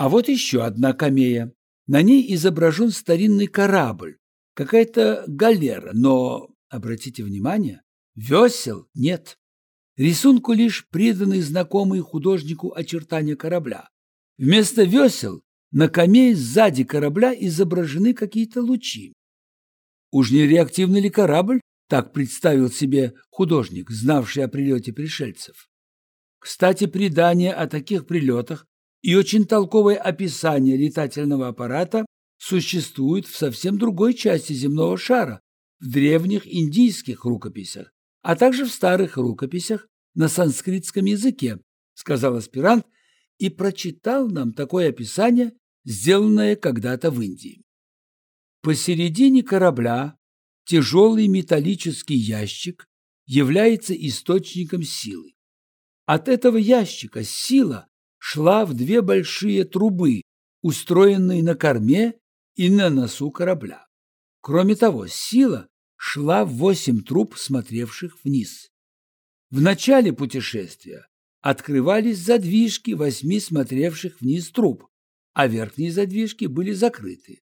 А вот еще одна камея. На ней изображен старинный корабль, какая-то галера, но, обратите внимание, весел нет. Рисунку лишь приданы знакомые художнику очертания корабля. Вместо весел на камее сзади корабля изображены какие-то лучи. Уж не реактивный ли корабль, так представил себе художник, знавший о прилете пришельцев. Кстати, предание о таких прилетах и очень толковое описание летательного аппарата существует в совсем другой части земного шара, в древних индийских рукописях, а также в старых рукописях на санскритском языке, сказал аспирант и прочитал нам такое описание, сделанное когда-то в Индии. Посередине корабля тяжелый металлический ящик является источником силы. От этого ящика сила шла в две большие трубы, устроенные на корме и на носу корабля. Кроме того, сила шла в восемь труб, смотревших вниз. В начале путешествия открывались задвижки восьми смотревших вниз труб, а верхние задвижки были закрыты.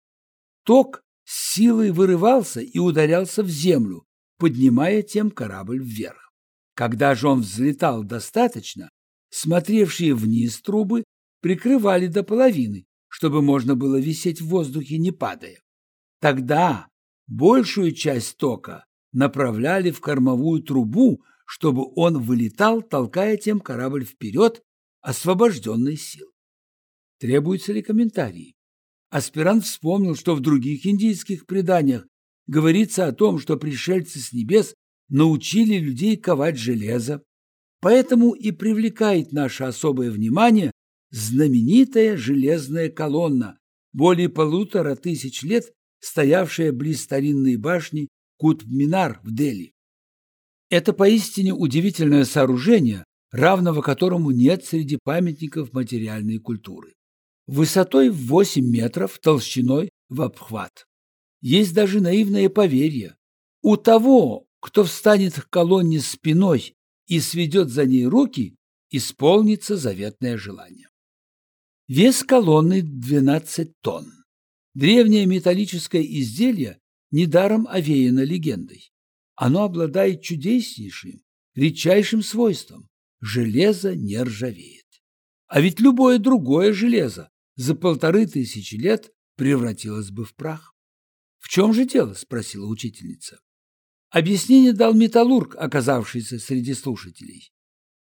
Ток с силой вырывался и ударялся в землю, поднимая тем корабль вверх. Когда же он взлетал достаточно, смотревшие вниз трубы прикрывали до половины, чтобы можно было висеть в воздухе, не падая. Тогда большую часть тока направляли в кормовую трубу, чтобы он вылетал, толкая тем корабль вперед, освобожденной сил. Требуются ли комментарии? Аспирант вспомнил, что в других индийских преданиях говорится о том, что пришельцы с небес научили людей ковать железо, поэтому и привлекает наше особое внимание знаменитая железная колонна, более полутора тысяч лет стоявшая близ старинной башни Кутб-Минар в Дели. Это поистине удивительное сооружение, равного которому нет среди памятников материальной культуры. Высотой в 8 метров, толщиной в обхват. Есть даже наивное поверье. У того, кто встанет к колонне спиной и сведет за ней руки, исполнится заветное желание. Вес колонны 12 тонн. Древнее металлическое изделие недаром овеяно легендой. Оно обладает чудеснейшим, редчайшим свойством – железо не ржавеет. А ведь любое другое железо за полторы тысячи лет превратилось бы в прах. «В чем же дело?» – спросила учительница. Объяснение дал металлург, оказавшийся среди слушателей.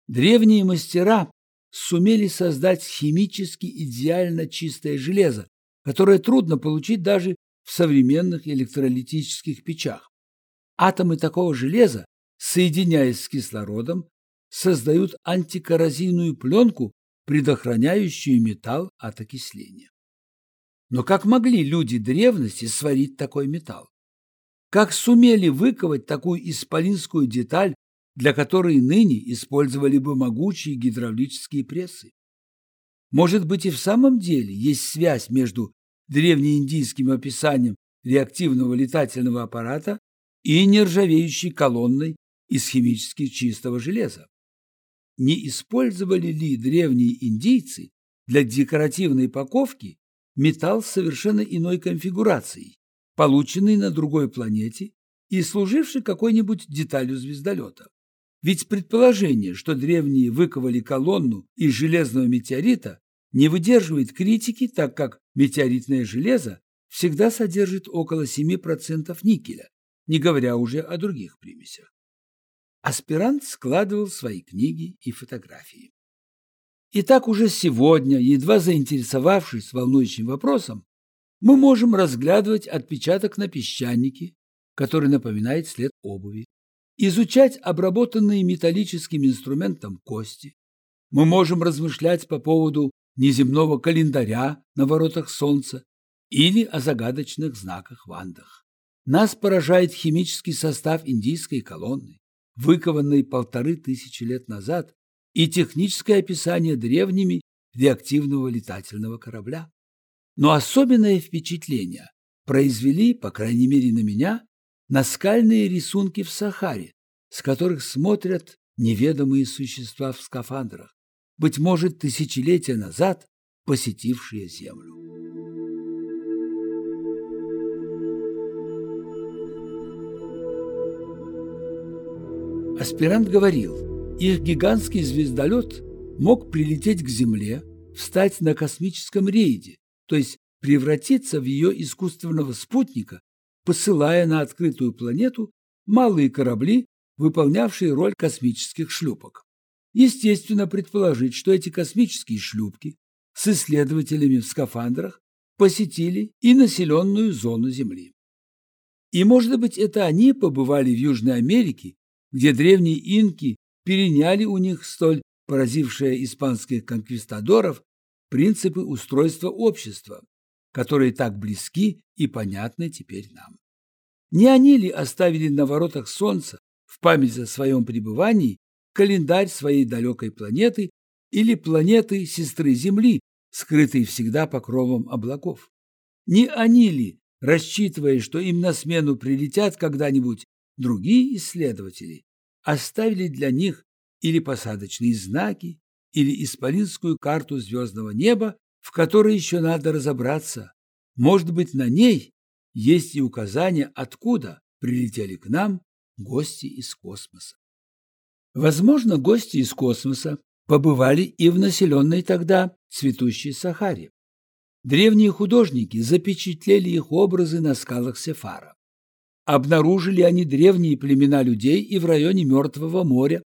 Древние мастера сумели создать химически идеально чистое железо, которое трудно получить даже в современных электролитических печах. Атомы такого железа, соединяясь с кислородом, создают антикоррозийную пленку, предохраняющую металл от окисления. Но как могли люди древности сварить такой металл? Как сумели выковать такую исполинскую деталь для которой ныне использовали бы могучие гидравлические прессы. Может быть и в самом деле есть связь между древнеиндийским описанием реактивного летательного аппарата и нержавеющей колонной из химически чистого железа. Не использовали ли древние индийцы для декоративной паковки металл с совершенно иной конфигурацией, полученный на другой планете и служивший какой-нибудь деталью звездолета? Ведь предположение, что древние выковали колонну из железного метеорита, не выдерживает критики, так как метеоритное железо всегда содержит около 7% никеля, не говоря уже о других примесях. Аспирант складывал свои книги и фотографии. Итак, уже сегодня, едва заинтересовавшись волнующим вопросом, мы можем разглядывать отпечаток на песчанике, который напоминает след обуви изучать обработанные металлическим инструментом кости. Мы можем размышлять по поводу неземного календаря на воротах солнца или о загадочных знаках в Андах. Нас поражает химический состав индийской колонны, выкованной полторы тысячи лет назад, и техническое описание древними реактивного летательного корабля. Но особенное впечатление произвели, по крайней мере на меня, наскальные рисунки в Сахаре, с которых смотрят неведомые существа в скафандрах. Быть может, тысячелетия назад посетившие Землю. Аспирант говорил, их гигантский звездолет мог прилететь к Земле, встать на космическом рейде, то есть превратиться в ее искусственного спутника, посылая на открытую планету малые корабли, выполнявшие роль космических шлюпок. Естественно предположить, что эти космические шлюпки с исследователями в скафандрах посетили и населенную зону Земли. И, может быть, это они побывали в Южной Америке где древние инки переняли у них столь поразившие испанских конквистадоров принципы устройства общества, которые так близки и понятны теперь нам. Не они ли оставили на воротах Солнца в память о своем пребывании календарь своей далекой планеты или планеты сестры Земли, скрытой всегда покровом облаков? Не они ли, рассчитывая, что им на смену прилетят когда-нибудь Другие исследователи оставили для них или посадочные знаки, или исполинскую карту звездного неба, в которой еще надо разобраться. Может быть, на ней есть и указание, откуда прилетели к нам гости из космоса. Возможно, гости из космоса побывали и в населенной тогда цветущей Сахаре. Древние художники запечатлели их образы на скалах Сефара. Обнаружили они древние племена людей и в районе Мертвого моря,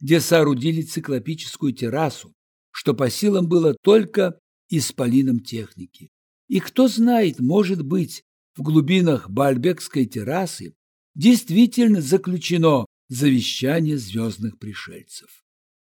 где соорудили циклопическую террасу, что по силам было только исполинам техники. И кто знает, может быть, в глубинах Бальбекской террасы действительно заключено завещание звездных пришельцев.